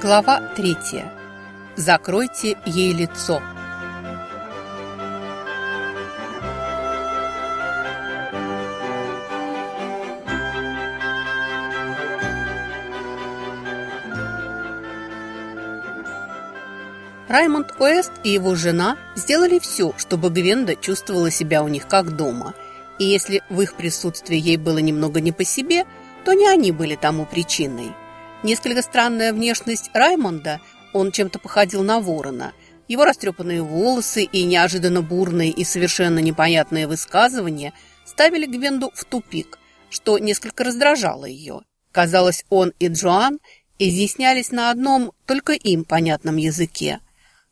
Глава третья. Закройте ей лицо. Раймонд Уэст и его жена сделали все, чтобы Гвенда чувствовала себя у них как дома. И если в их присутствии ей было немного не по себе, то не они были тому причиной. Несколько странная внешность Раймонда, он чем-то походил на ворона. Его растрепанные волосы и неожиданно бурные и совершенно непонятные высказывания ставили Гвенду в тупик, что несколько раздражало ее. Казалось, он и Джоан изъяснялись на одном, только им понятном языке.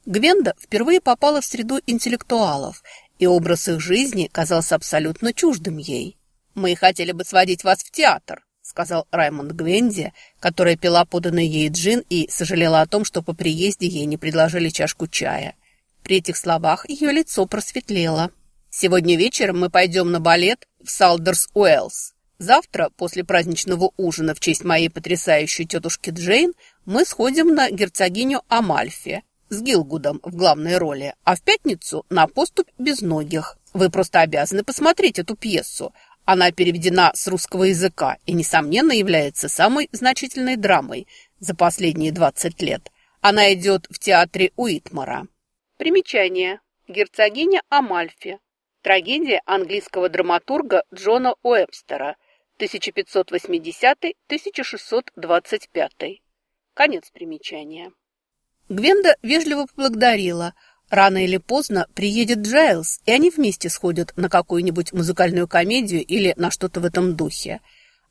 Гвенда впервые попала в среду интеллектуалов, и образ их жизни казался абсолютно чуждым ей. «Мы хотели бы сводить вас в театр», сказал Раймонд Гвенди, которая пила поданный ей джин и сожалела о том, что по приезде ей не предложили чашку чая. При этих словах ее лицо просветлело. «Сегодня вечером мы пойдем на балет в Салдерс Уэллс. Завтра, после праздничного ужина в честь моей потрясающей тетушки Джейн, мы сходим на герцогиню Амальфи с Гилгудом в главной роли, а в пятницу на поступь безногих. Вы просто обязаны посмотреть эту пьесу. Она переведена с русского языка и, несомненно, является самой значительной драмой за последние 20 лет. Она идет в театре Уитмара. Примечание. Герцогиня Амальфи. Трагедия английского драматурга Джона Уэбстера 1580-1625. Конец примечания. Гвенда вежливо поблагодарила – Рано или поздно приедет Джайлз, и они вместе сходят на какую-нибудь музыкальную комедию или на что-то в этом духе.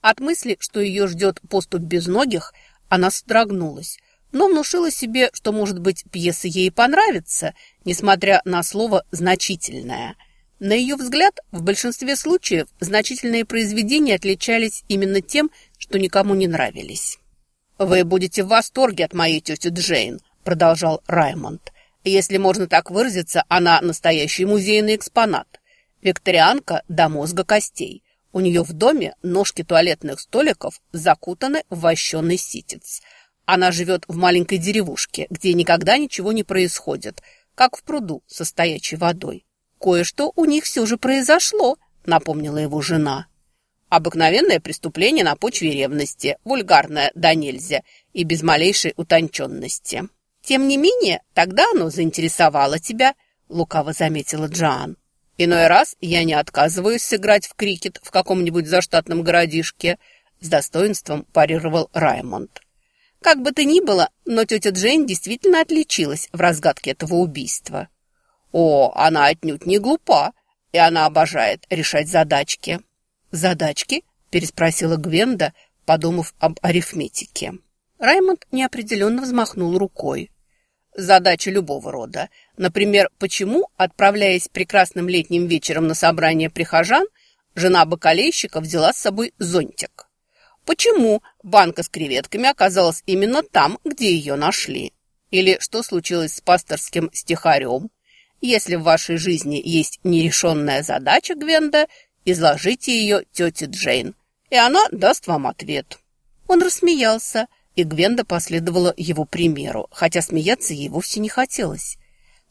От мысли, что ее ждет поступ безногих, она содрогнулась, но внушила себе, что, может быть, пьеса ей понравится, несмотря на слово «значительное». На ее взгляд, в большинстве случаев значительные произведения отличались именно тем, что никому не нравились. «Вы будете в восторге от моей тети Джейн», – продолжал Раймонд. Если можно так выразиться, она настоящий музейный экспонат. Викторианка до мозга костей. У нее в доме ножки туалетных столиков закутаны в вощеный ситец. Она живет в маленькой деревушке, где никогда ничего не происходит, как в пруду со стоячей водой. «Кое-что у них все же произошло», — напомнила его жена. «Обыкновенное преступление на почве ревности, вульгарное да нельзя и без малейшей утонченности». Тем не менее, тогда оно заинтересовало тебя, лукаво заметила Джоан. Иной раз я не отказываюсь сыграть в крикет в каком-нибудь заштатном городишке, с достоинством парировал Раймонд. Как бы то ни было, но тетя Джейн действительно отличилась в разгадке этого убийства. О, она отнюдь не глупа, и она обожает решать задачки. Задачки? переспросила Гвенда, подумав об арифметике. Раймонд неопределенно взмахнул рукой задачи любого рода. Например, почему, отправляясь прекрасным летним вечером на собрание прихожан, жена бакалейщика взяла с собой зонтик? Почему банка с креветками оказалась именно там, где ее нашли? Или что случилось с пасторским стихарем? Если в вашей жизни есть нерешенная задача, Гвенда, изложите ее тете Джейн, и она даст вам ответ. Он рассмеялся, и Гвенда последовала его примеру, хотя смеяться ей вовсе не хотелось.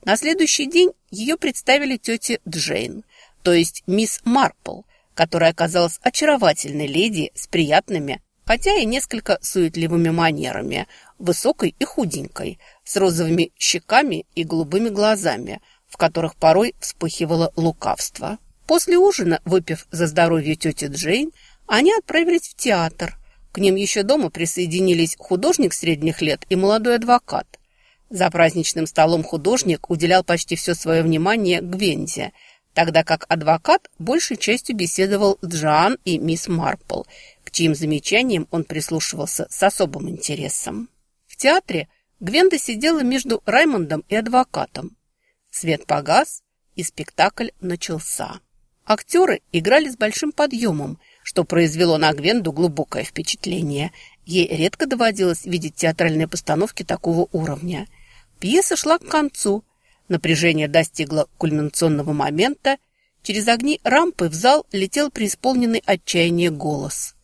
На следующий день ее представили тете Джейн, то есть мисс Марпл, которая оказалась очаровательной леди с приятными, хотя и несколько суетливыми манерами, высокой и худенькой, с розовыми щеками и голубыми глазами, в которых порой вспыхивало лукавство. После ужина, выпив за здоровье тети Джейн, они отправились в театр – к ним еще дома присоединились художник средних лет и молодой адвокат. За праздничным столом художник уделял почти все свое внимание Гвенде, тогда как адвокат большей частью беседовал с Джоан и мисс Марпл, к чьим замечаниям он прислушивался с особым интересом. В театре Гвенда сидела между Раймондом и адвокатом. Свет погас, и спектакль начался. Актеры играли с большим подъемом – что произвело на Гвенду глубокое впечатление. Ей редко доводилось видеть театральные постановки такого уровня. Пьеса шла к концу. Напряжение достигло кульминационного момента. Через огни рампы в зал летел преисполненный отчаяния голос.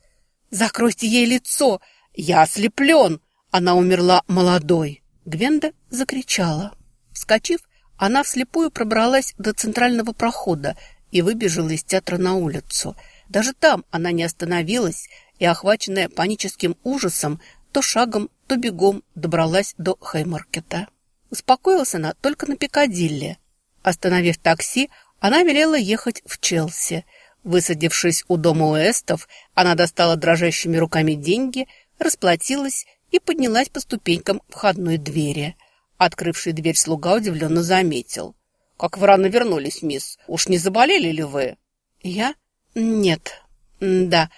«Закройте ей лицо! Я ослеплен! Она умерла молодой. Гвенда закричала. Вскочив, она вслепую пробралась до центрального прохода и выбежала из театра на улицу. Даже там она не остановилась и, охваченная паническим ужасом, то шагом, то бегом добралась до Хеймаркета. Успокоилась она только на Пикадилли. Остановив такси, она велела ехать в Челси. Высадившись у дома Уэстов, она достала дрожащими руками деньги, расплатилась и поднялась по ступенькам входной двери. Открывший дверь слуга удивленно заметил. «Как вы рано вернулись, мисс? Уж не заболели ли вы?» «Я? Нет. Да.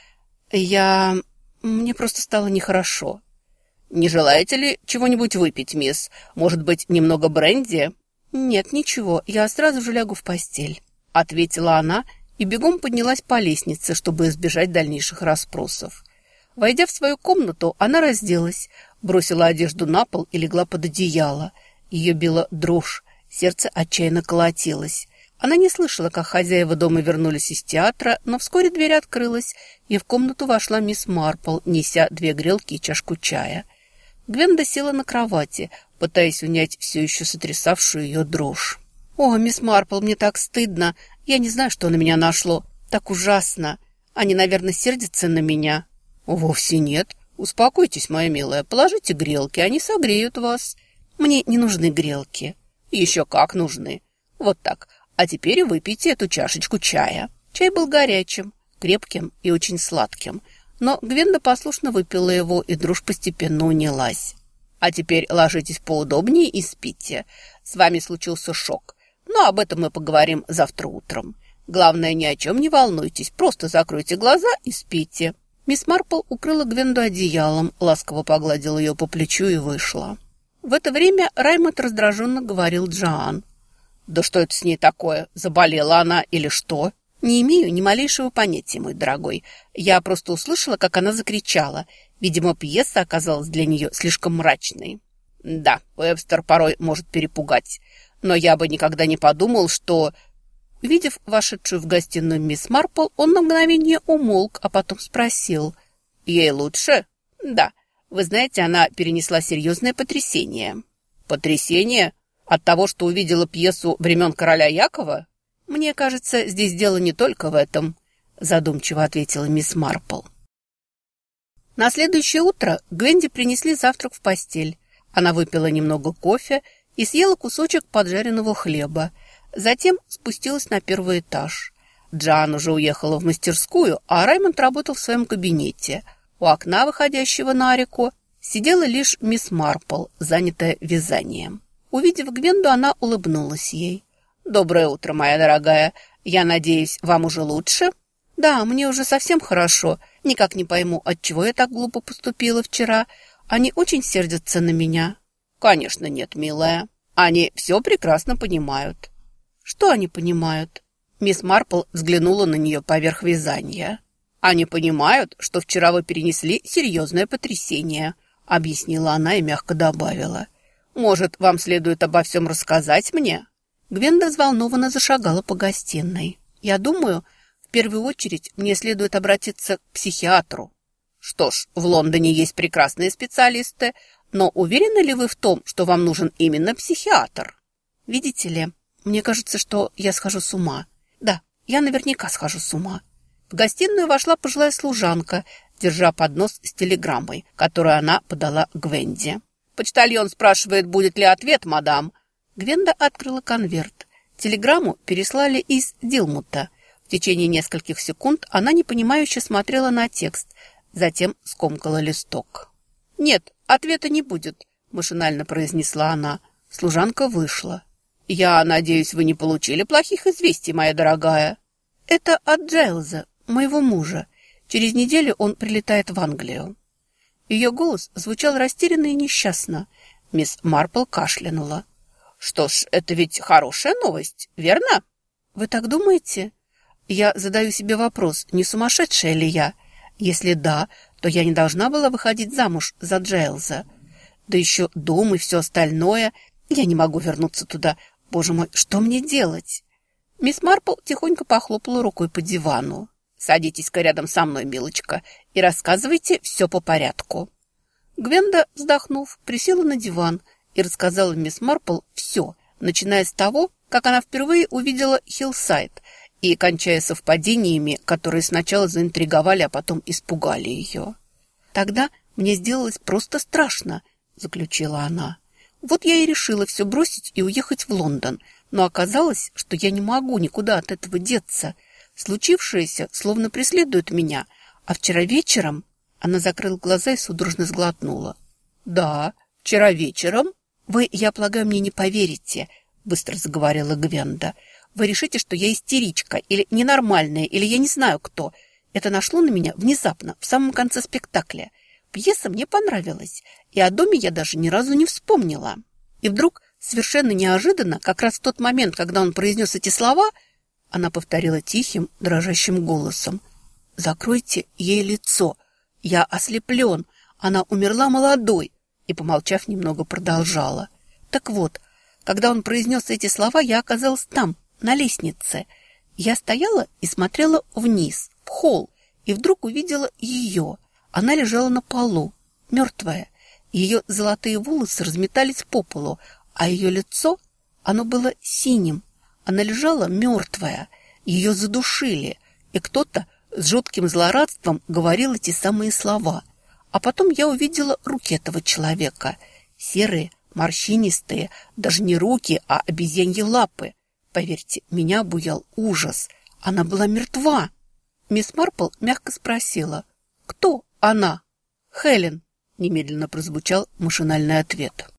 Я... Мне просто стало нехорошо». «Не желаете ли чего-нибудь выпить, мисс? Может быть, немного бренди?» «Нет, ничего. Я сразу же лягу в постель», — ответила она и бегом поднялась по лестнице, чтобы избежать дальнейших расспросов. Войдя в свою комнату, она разделась, бросила одежду на пол и легла под одеяло. Ее била дрожь, сердце отчаянно колотилось. Она не слышала, как хозяева дома вернулись из театра, но вскоре дверь открылась, и в комнату вошла мисс Марпл, неся две грелки и чашку чая. Гвенда села на кровати, пытаясь унять все еще сотрясавшую ее дрожь. «О, мисс Марпл, мне так стыдно. Я не знаю, что на меня нашло. Так ужасно. Они, наверное, сердятся на меня». «Вовсе нет. Успокойтесь, моя милая. Положите грелки, они согреют вас». «Мне не нужны грелки». «Еще как нужны. Вот так. А теперь выпейте эту чашечку чая». Чай был горячим, крепким и очень сладким. Но Гвенда послушно выпила его, и дрожь постепенно унялась. «А теперь ложитесь поудобнее и спите. С вами случился шок. Но об этом мы поговорим завтра утром. Главное, ни о чем не волнуйтесь, просто закройте глаза и спите». Мисс Марпл укрыла Гвенду одеялом, ласково погладила ее по плечу и вышла. В это время Раймонд раздраженно говорил Джоан. «Да что это с ней такое? Заболела она или что?» «Не имею ни малейшего понятия, мой дорогой. Я просто услышала, как она закричала. Видимо, пьеса оказалась для нее слишком мрачной». «Да, Уэбстер порой может перепугать. Но я бы никогда не подумал, что Увидев вошедшую в гостиную мисс Марпл, он на мгновение умолк, а потом спросил. «Ей лучше?» «Да. Вы знаете, она перенесла серьезное потрясение». «Потрясение? От того, что увидела пьесу времен короля Якова?» «Мне кажется, здесь дело не только в этом», задумчиво ответила мисс Марпл. На следующее утро Гвенди принесли завтрак в постель. Она выпила немного кофе и съела кусочек поджаренного хлеба, Затем спустилась на первый этаж. Джан уже уехала в мастерскую, а Раймонд работал в своем кабинете. У окна, выходящего на реку, сидела лишь мисс Марпл, занятая вязанием. Увидев Гвенду, она улыбнулась ей. «Доброе утро, моя дорогая. Я надеюсь, вам уже лучше?» «Да, мне уже совсем хорошо. Никак не пойму, отчего я так глупо поступила вчера. Они очень сердятся на меня». «Конечно нет, милая. Они все прекрасно понимают. Что они понимают? Мисс Марпл взглянула на нее поверх вязания. Они понимают, что вчера вы перенесли серьезное потрясение, объяснила она и мягко добавила. Может, вам следует обо всем рассказать мне? Гвенда взволнованно зашагала по гостиной. Я думаю, в первую очередь мне следует обратиться к психиатру. Что ж, в Лондоне есть прекрасные специалисты, но уверены ли вы в том, что вам нужен именно психиатр? Видите ли, мне кажется, что я схожу с ума. Да, я наверняка схожу с ума. В гостиную вошла пожилая служанка, держа поднос с телеграммой, которую она подала Гвенде. «Почтальон спрашивает, будет ли ответ, мадам». Гвенда открыла конверт. Телеграмму переслали из Дилмута. В течение нескольких секунд она непонимающе смотрела на текст, затем скомкала листок. «Нет, ответа не будет», – машинально произнесла она. Служанка вышла. «Я надеюсь, вы не получили плохих известий, моя дорогая?» «Это от Джайлза, моего мужа. Через неделю он прилетает в Англию». Ее голос звучал растерянно и несчастно. Мисс Марпл кашлянула. «Что ж, это ведь хорошая новость, верно?» «Вы так думаете?» «Я задаю себе вопрос, не сумасшедшая ли я? Если да, то я не должна была выходить замуж за Джейлза. Да еще дом и все остальное. Я не могу вернуться туда, Боже мой, что мне делать? Мисс Марпл тихонько похлопала рукой по дивану. «Садитесь-ка рядом со мной, милочка, и рассказывайте все по порядку». Гвенда, вздохнув, присела на диван и рассказала мисс Марпл все, начиная с того, как она впервые увидела Хиллсайд и кончая совпадениями, которые сначала заинтриговали, а потом испугали ее. «Тогда мне сделалось просто страшно», — заключила она. «Вот я и решила все бросить и уехать в Лондон, но оказалось, что я не могу никуда от этого деться. Случившееся словно преследует меня, а вчера вечером...» Она закрыла глаза и судорожно сглотнула. «Да, вчера вечером?» «Вы, я полагаю, мне не поверите», — быстро заговорила Гвенда. «Вы решите, что я истеричка или ненормальная, или я не знаю кто. Это нашло на меня внезапно, в самом конце спектакля. Пьеса мне понравилась, и о доме я даже ни разу не вспомнила. И вдруг, совершенно неожиданно, как раз в тот момент, когда он произнес эти слова, она повторила тихим, дрожащим голосом. «Закройте ей лицо. Я ослеплен. Она умерла молодой». И, помолчав, немного продолжала. «Так вот, когда он произнес эти слова, я оказалась там, на лестнице. Я стояла и смотрела вниз, в холл, и вдруг увидела ее. Она лежала на полу, мертвая. Ее золотые волосы разметались по полу, а ее лицо, оно было синим. Она лежала мертвая. Ее задушили, и кто-то с жутким злорадством говорил эти самые слова. А потом я увидела руки этого человека. Серые, морщинистые, даже не руки, а обезьяньи лапы. Поверьте, меня обуял ужас. Она была мертва. Мисс Марпл мягко спросила, кто она? Хелен, немедленно прозвучал машинальный ответ.